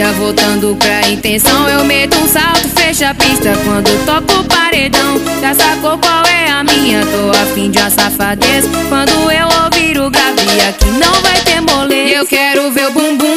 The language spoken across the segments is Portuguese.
voltando pra intenção. Eu meto um salto, fecha a pista quando toco o paredão. Já sacou qual é a minha? Tô afim de uma safadeza. Quando eu ouvir o grave aqui não vai ter moleza. Eu quero ver o bumbum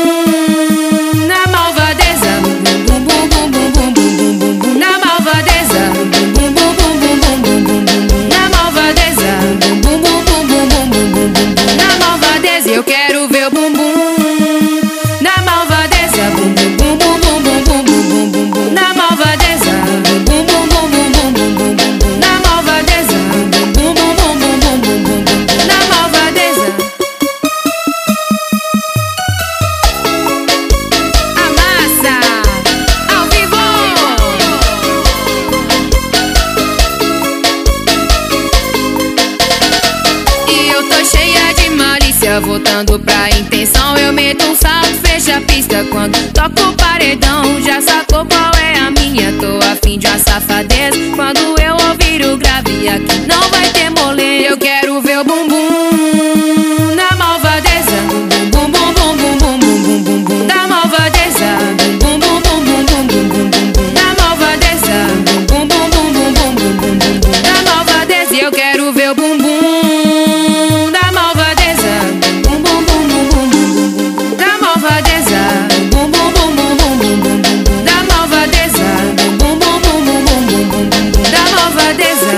tô cheia de malícia, voltando pra intenção. Eu meto um salto, fecha a pista quando toco o paredão. Já sacou qual é a minha? Tô afim de uma safadeza. Quando eu ouvir o grave aqui, certeza